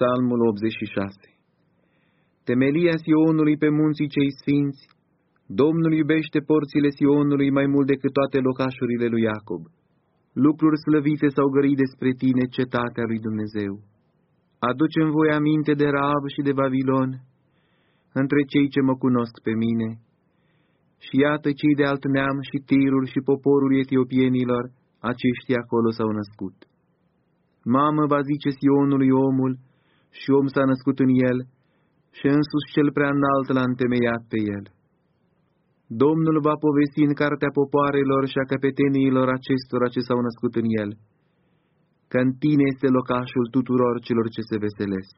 Psalmul 86 Temelia Sionului pe munții cei sfinți, Domnul iubește porțile Sionului mai mult decât toate locașurile lui Iacob. Lucruri slăvite s-au gărit despre tine, cetatea lui Dumnezeu. Aducem voi aminte de Raab și de Babilon, între cei ce mă cunosc pe mine. Și iată cei de alt neam și tirul și poporul etiopienilor, aceștia acolo s-au născut. Mamă va zice Sionului omul, și om s-a născut în el, și însus cel prea înalt l-a întemeiat pe el. Domnul va povesti în cartea popoarelor și a căpeteniilor acestora ce s-au născut în el, că în tine este locașul tuturor celor ce se veselesc.